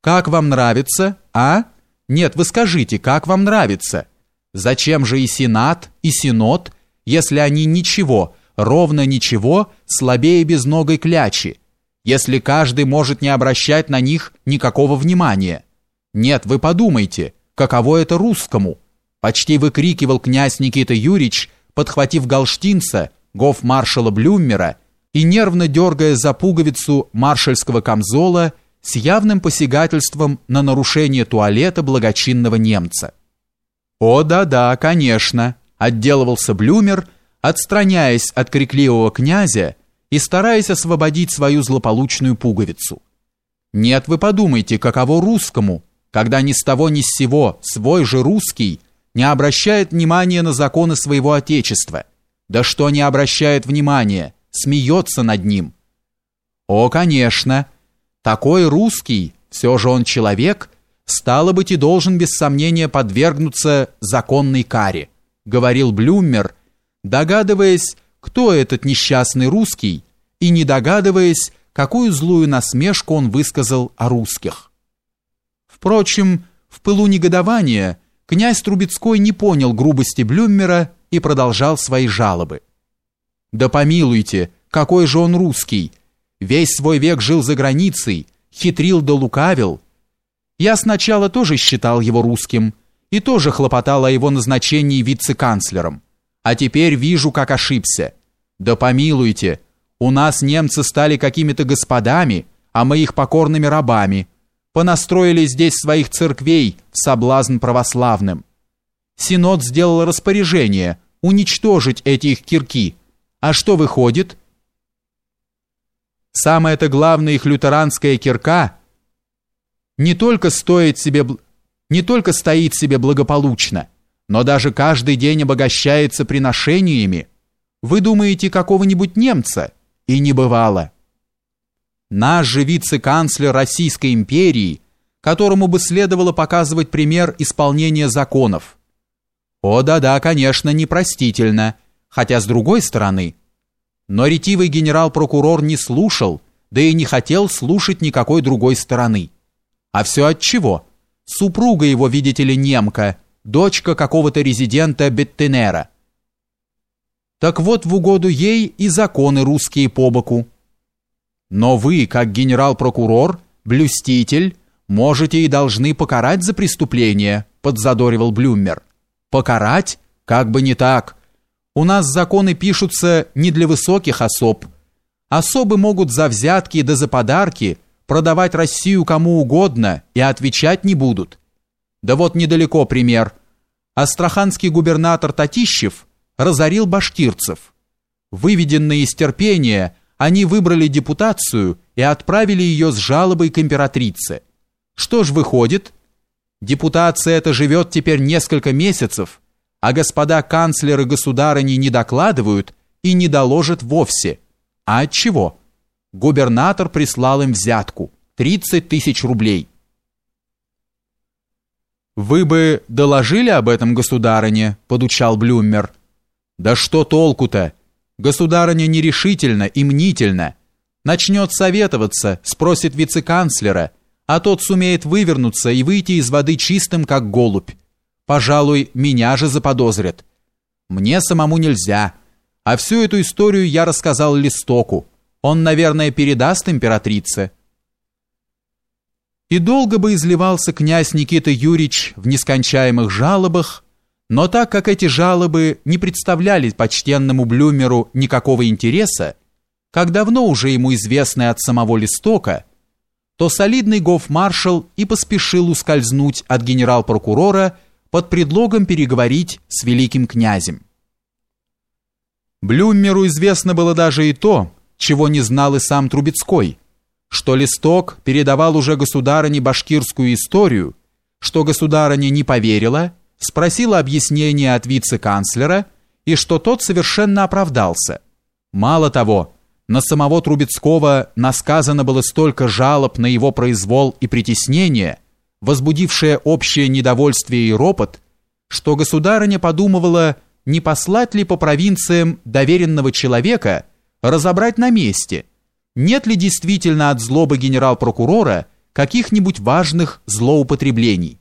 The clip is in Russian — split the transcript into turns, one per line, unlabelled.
Как вам нравится, а? Нет, вы скажите, как вам нравится? Зачем же и Сенат, и Синод, если они ничего, ровно ничего, слабее безногой клячи, если каждый может не обращать на них никакого внимания? Нет, вы подумайте, каково это русскому? Почти выкрикивал князь Никита Юрьевич, подхватив галштинца, гоф-маршала Блюммера, и нервно дергая за пуговицу маршальского камзола, с явным посягательством на нарушение туалета благочинного немца. «О, да-да, конечно», — отделывался Блюмер, отстраняясь от крикливого князя и стараясь освободить свою злополучную пуговицу. «Нет, вы подумайте, каково русскому, когда ни с того ни с сего свой же русский не обращает внимания на законы своего отечества, да что не обращает внимания, смеется над ним». «О, конечно», — такой русский, все же он человек, стало быть и должен без сомнения подвергнуться законной каре, говорил Блюмер, догадываясь, кто этот несчастный русский, и не догадываясь, какую злую насмешку он высказал о русских. Впрочем, в пылу негодования князь Трубецкой не понял грубости Блюмера и продолжал свои жалобы. «Да помилуйте, какой же он русский!» Весь свой век жил за границей, хитрил да лукавил. Я сначала тоже считал его русским и тоже хлопотал о его назначении вице-канцлером. А теперь вижу, как ошибся. Да помилуйте, у нас немцы стали какими-то господами, а мы их покорными рабами. Понастроили здесь своих церквей в соблазн православным. Синод сделал распоряжение уничтожить эти их кирки. А что выходит? Самая-то главная их лютеранская кирка не только стоит себе не только стоит себе благополучно, но даже каждый день обогащается приношениями. Вы думаете какого-нибудь немца? И не бывало. Наш же вице-канцлер Российской империи, которому бы следовало показывать пример исполнения законов. О да-да, конечно, непростительно, хотя с другой стороны – но ретивый генерал-прокурор не слушал, да и не хотел слушать никакой другой стороны. А все от чего? Супруга его, видите ли, немка, дочка какого-то резидента Беттенера. Так вот, в угоду ей и законы русские по боку. Но вы, как генерал-прокурор, блюститель, можете и должны покарать за преступление, подзадоривал Блюмер. Покарать? Как бы не так. У нас законы пишутся не для высоких особ. Особы могут за взятки да за подарки продавать Россию кому угодно и отвечать не будут. Да вот недалеко пример. Астраханский губернатор Татищев разорил башкирцев. Выведенные из терпения, они выбрали депутацию и отправили ее с жалобой к императрице. Что ж выходит? Депутация эта живет теперь несколько месяцев, а господа канцлеры государыни не докладывают и не доложат вовсе. А от чего? Губернатор прислал им взятку – 30 тысяч рублей. «Вы бы доложили об этом государыне?» – подучал Блюмер. «Да что толку-то? Государыня нерешительно и мнительно. Начнет советоваться, спросит вице-канцлера, а тот сумеет вывернуться и выйти из воды чистым, как голубь. Пожалуй, меня же заподозрят. Мне самому нельзя. А всю эту историю я рассказал Листоку. Он, наверное, передаст императрице. И долго бы изливался князь Никита Юрьевич в нескончаемых жалобах, но так как эти жалобы не представляли почтенному Блюмеру никакого интереса, как давно уже ему известно от самого Листока, то солидный гофмаршал и поспешил ускользнуть от генерал-прокурора под предлогом переговорить с великим князем. Блюмеру известно было даже и то, чего не знал и сам Трубецкой, что Листок передавал уже государыне башкирскую историю, что государыня не поверила, спросила объяснения от вице-канцлера и что тот совершенно оправдался. Мало того, на самого Трубецкого насказано было столько жалоб на его произвол и притеснение – возбудившее общее недовольствие и ропот, что государыня подумывала, не послать ли по провинциям доверенного человека разобрать на месте, нет ли действительно от злобы генерал-прокурора каких-нибудь важных злоупотреблений.